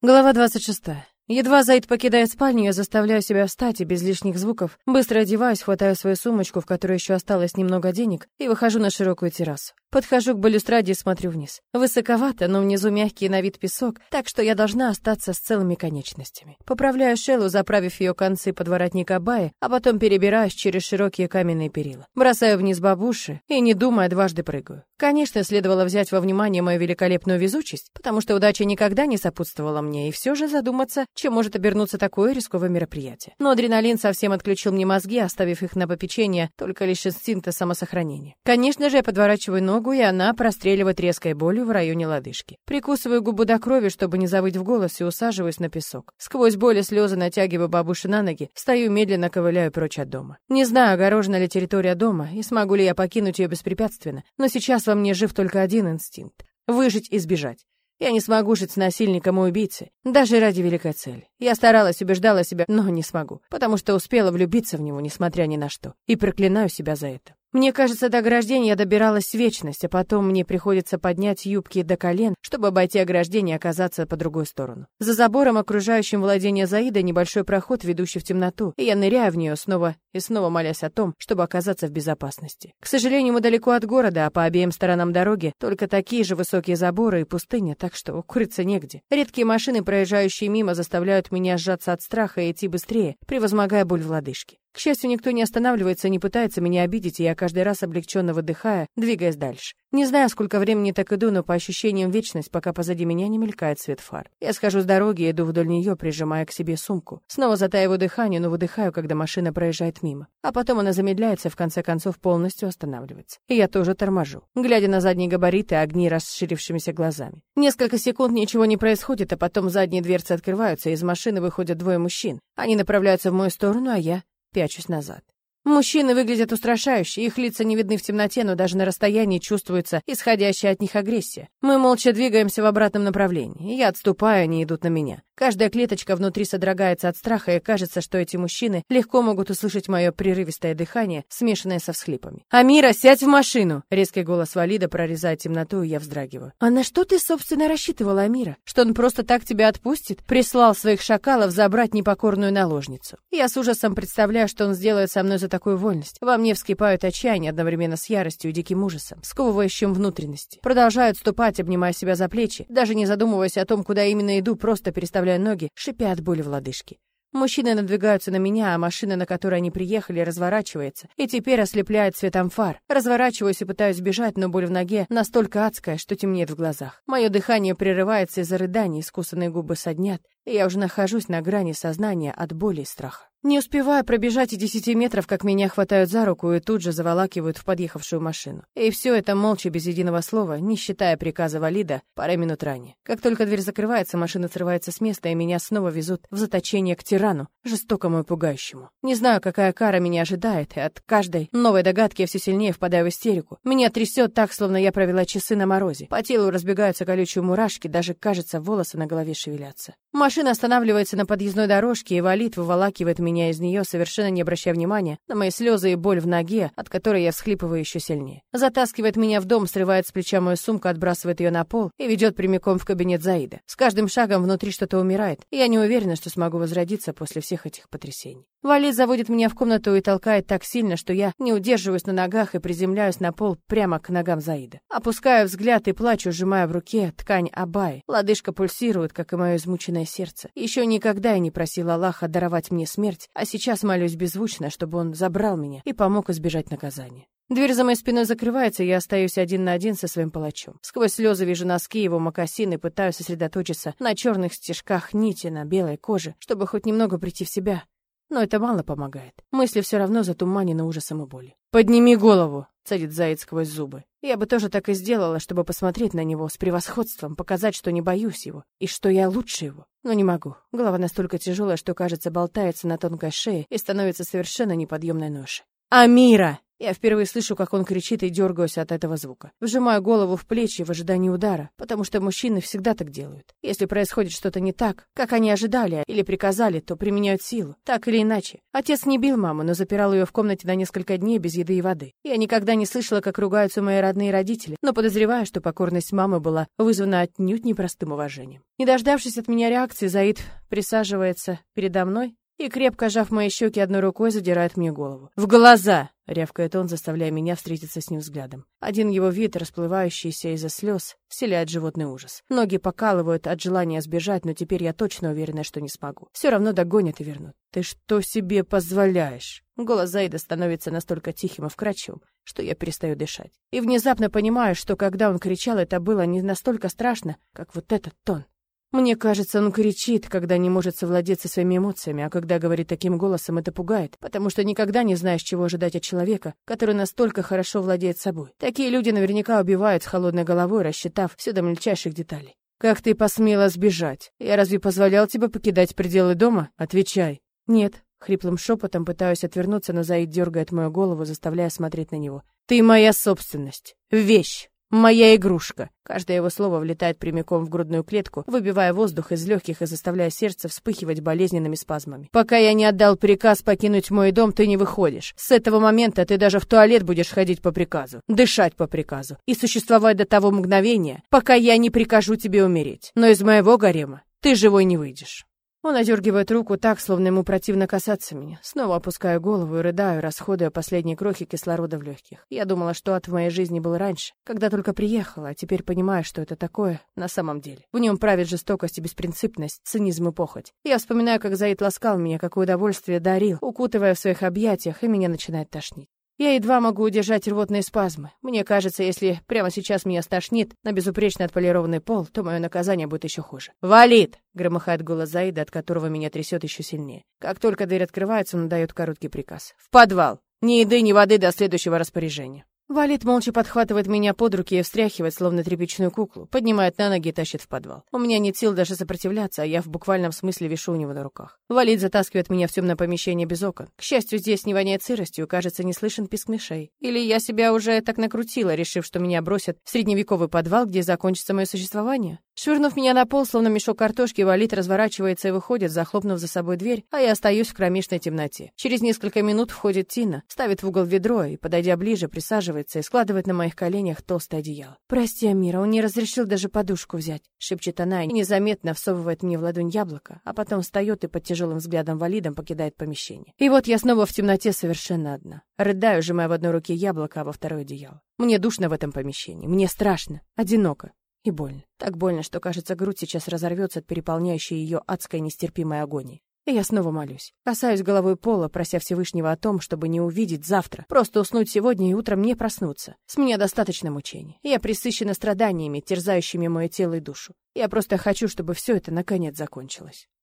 Глава 26. Едва Заид покидает спальню, я заставляю себя встать и без лишних звуков быстро одеваюсь, хватаю свою сумочку, в которой еще осталось немного денег, и выхожу на широкую террасу. Подхожу к балюстраде и смотрю вниз. Высоковато, но внизу мягкий на вид песок, так что я должна остаться с целыми конечностями. Поправляю шелу, заправив ее концы под воротник абайи, а потом перебираюсь через широкие каменные перила. Бросаю вниз бабуши и, не думая, дважды прыгаю. Конечно, следовало взять во внимание мою великолепную везучесть, потому что удача никогда не сопутствовала мне, и все же задуматься, чем может обернуться такое рисковое мероприятие. Но адреналин совсем отключил мне мозги, оставив их на попечение только лишь инстинкта самосохранения. Конечно же, я подворачиваю ногу, ногу, и она простреливает резкой болью в районе лодыжки. Прикусываю губу до крови, чтобы не завыть в голос, и усаживаюсь на песок. Сквозь боль и слезы натягиваю бабуши на ноги, стою медленно ковыляю прочь от дома. Не знаю, огорожена ли территория дома, и смогу ли я покинуть ее беспрепятственно, но сейчас во мне жив только один инстинкт — выжить и сбежать. Я не смогу жить с насильником и убийцей, даже ради великой цели. Я старалась, убеждала себя, но не смогу, потому что успела влюбиться в него, несмотря ни на что, и проклинаю себя за это. Мне кажется, до ограждения добиралась вечность, а потом мне приходится поднять юбки до колен, чтобы обойти ограждение и оказаться по другой сторону. За забором, окружающим владение Заида, небольшой проход, ведущий в темноту, и я ныряю в нее снова и снова молясь о том, чтобы оказаться в безопасности. К сожалению, мы далеко от города, а по обеим сторонам дороги только такие же высокие заборы и пустыня, так что укрыться негде. Редкие машины, проезжающие мимо, заставляют меня сжаться от страха и идти быстрее, превозмогая боль в лодыжке. К счастью, никто не останавливается, не пытается меня обидеть, и я каждый раз облегченно выдыхая, двигаясь дальше. Не знаю, сколько времени так иду, но по ощущениям вечность, пока позади меня не мелькает свет фар. Я схожу с дороги и иду вдоль нее, прижимая к себе сумку. Снова затаиваю дыхание, но выдыхаю, когда машина проезжает мимо. А потом она замедляется, в конце концов полностью останавливается. И я тоже торможу, глядя на задние габариты, огни расширившимися глазами. Несколько секунд ничего не происходит, а потом задние дверцы открываются, и из машины выходят двое мужчин. Они направляются в мою сторону, а я пячусь назад. Мужчины выглядят устрашающе, их лица не видны в темноте, но даже на расстоянии чувствуется исходящая от них агрессия. Мы молча двигаемся в обратном направлении. Я отступаю, они идут на меня. Каждая клеточка внутри содрогается от страха, и кажется, что эти мужчины легко могут услышать мое прерывистое дыхание, смешанное со всхлипами. «Амира, сядь в машину!» Резкий голос Валида прорезает темноту, и я вздрагиваю. «А на что ты, собственно, рассчитывала, Амира? Что он просто так тебя отпустит? Прислал своих шакалов забрать непокорную наложницу. Я с ужасом представляю, что он сделает со мной за такую вольность. Во мне вскипают отчаяние одновременно с яростью и диким ужасом, сковывающим внутренности. Продолжаю отступать, обнимая себя за плечи, даже не задумываясь о том, куда именно иду, просто переставляя ноги, шипя от боли в лодыжке. Мужчины надвигаются на меня, а машина, на которой они приехали, разворачивается и теперь ослепляет светом фар. Разворачиваюсь и пытаюсь бежать, но боль в ноге настолько адская, что темнеет в глазах. Мое дыхание прерывается из-за рыданий, искусанные губы соднят, я уже нахожусь на грани сознания от боли и страха. Не успеваю пробежать и десяти метров, как меня хватают за руку и тут же заволакивают в подъехавшую машину. И все это молча, без единого слова, не считая приказа Валида пару минут ранее. Как только дверь закрывается, машина срывается с места, и меня снова везут в заточение к тирану, жестокому и пугающему. Не знаю, какая кара меня ожидает, и от каждой новой догадки я все сильнее впадаю в истерику. Меня трясет так, словно я провела часы на морозе. По телу разбегаются колючие мурашки, даже, кажется, волосы на голове шевелятся. Машина останавливается на подъездной дорожке, и Валид выволакивает меня из нее, совершенно не обращая внимания на мои слезы и боль в ноге, от которой я всхлипываю еще сильнее. Затаскивает меня в дом, срывает с плеча мою сумку, отбрасывает ее на пол и ведет прямиком в кабинет Заида. С каждым шагом внутри что-то умирает, и я не уверена, что смогу возродиться после всех этих потрясений. Валид заводит меня в комнату и толкает так сильно, что я не удерживаюсь на ногах и приземляюсь на пол прямо к ногам Заида. Опускаю взгляд и плачу, сжимая в руке ткань абай. Лодыжка пульсирует, как и мое измученное сердце. Еще никогда я не просила Аллаха даровать мне смерть, а сейчас молюсь беззвучно, чтобы он забрал меня и помог избежать наказания. Дверь за моей спиной закрывается, и я остаюсь один на один со своим палачом. Сквозь слезы вижу носки его мокасины, пытаюсь сосредоточиться на черных стежках нити на белой коже, чтобы хоть немного прийти в себя. Но это мало помогает. Мысли все равно затуманены ужасом и болью. «Подними голову!» — цедит заяц сквозь зубы. Я бы тоже так и сделала, чтобы посмотреть на него с превосходством, показать, что не боюсь его, и что я лучше его. Но не могу. Голова настолько тяжелая, что, кажется, болтается на тонкой шее и становится совершенно неподъемной ношей. «Амира!» Я впервые слышу, как он кричит и дергаюсь от этого звука. Вжимаю голову в плечи в ожидании удара, потому что мужчины всегда так делают. Если происходит что-то не так, как они ожидали или приказали, то применяют силу, так или иначе. Отец не бил маму, но запирал ее в комнате на несколько дней без еды и воды. Я никогда не слышала, как ругаются мои родные родители, но подозреваю, что покорность мамы была вызвана отнюдь непростым уважением. Не дождавшись от меня реакции, Заид присаживается передо мной и, крепко сжав мои щеки одной рукой, задирает мне голову. «В глаза!» — рявкает он, заставляя меня встретиться с ним взглядом. Один его вид, расплывающийся из-за слез, вселяет животный ужас. Ноги покалывают от желания сбежать, но теперь я точно уверена, что не смогу. Все равно догонят и вернут. «Ты что себе позволяешь?» Голос Заида становится настолько тихим и вкрадчивым, что я перестаю дышать. И внезапно понимаю, что когда он кричал, это было не настолько страшно, как вот этот тон. Мне кажется, он кричит, когда не может совладеть со своими эмоциями, а когда говорит таким голосом, это пугает, потому что никогда не знаешь, чего ожидать от человека, который настолько хорошо владеет собой. Такие люди наверняка убивают с холодной головой, рассчитав все до мельчайших деталей. «Как ты посмела сбежать? Я разве позволял тебе покидать пределы дома? Отвечай». «Нет». Хриплым шепотом пытаюсь отвернуться, но Заид дергает мою голову, заставляя смотреть на него. «Ты моя собственность. Вещь. Моя игрушка. Каждое его слово влетает прямиком в грудную клетку, выбивая воздух из легких и заставляя сердце вспыхивать болезненными спазмами. Пока я не отдал приказ покинуть мой дом, ты не выходишь. С этого момента ты даже в туалет будешь ходить по приказу, дышать по приказу и существовать до того мгновения, пока я не прикажу тебе умереть. Но из моего гарема ты живой не выйдешь. Он одергивает руку так, словно ему противно касаться меня. Снова опускаю голову и рыдаю, расходуя последние крохи кислорода в легких. Я думала, что ад в моей жизни был раньше, когда только приехала, а теперь понимаю, что это такое на самом деле. В нем правит жестокость и беспринципность, цинизм и похоть. Я вспоминаю, как Заид ласкал меня, какое удовольствие дарил, укутывая в своих объятиях, и меня начинает тошнить. Я едва могу удержать рвотные спазмы. Мне кажется, если прямо сейчас меня стошнит на безупречно отполированный пол, то мое наказание будет еще хуже. «Валит!» — громыхает голос Заида, от которого меня трясет еще сильнее. Как только дверь открывается, он дает короткий приказ. «В подвал! Ни еды, ни воды до следующего распоряжения!» Валит молча подхватывает меня под руки и встряхивает, словно тряпичную куклу, поднимает на ноги и тащит в подвал. У меня нет сил даже сопротивляться, а я в буквальном смысле вишу у него на руках. Валит затаскивает меня в темное помещение без окон. К счастью, здесь не воняет сыростью, кажется, не слышен писк мышей. Или я себя уже так накрутила, решив, что меня бросят в средневековый подвал, где закончится мое существование? Швырнув меня на пол, словно мешок картошки, Валит разворачивается и выходит, захлопнув за собой дверь, а я остаюсь в кромешной темноте. Через несколько минут входит Тина, ставит в угол ведро и, подойдя ближе, присаживается и складывает на моих коленях толстое одеяло. «Прости, Амира, он не разрешил даже подушку взять», — шепчет она и незаметно всовывает мне в ладонь яблоко, а потом встает и под тяжелым взглядом Валидом покидает помещение. И вот я снова в темноте совершенно одна. Рыдаю, сжимая в одной руке яблоко, а во второй одеяло. Мне душно в этом помещении, мне страшно, одиноко. И больно. Так больно, что, кажется, грудь сейчас разорвется от переполняющей ее адской нестерпимой агонии. И я снова молюсь. Касаюсь головой пола, прося Всевышнего о том, чтобы не увидеть завтра. Просто уснуть сегодня и утром не проснуться. С меня достаточно мучений. Я присыщена страданиями, терзающими мое тело и душу. Я просто хочу, чтобы все это наконец закончилось.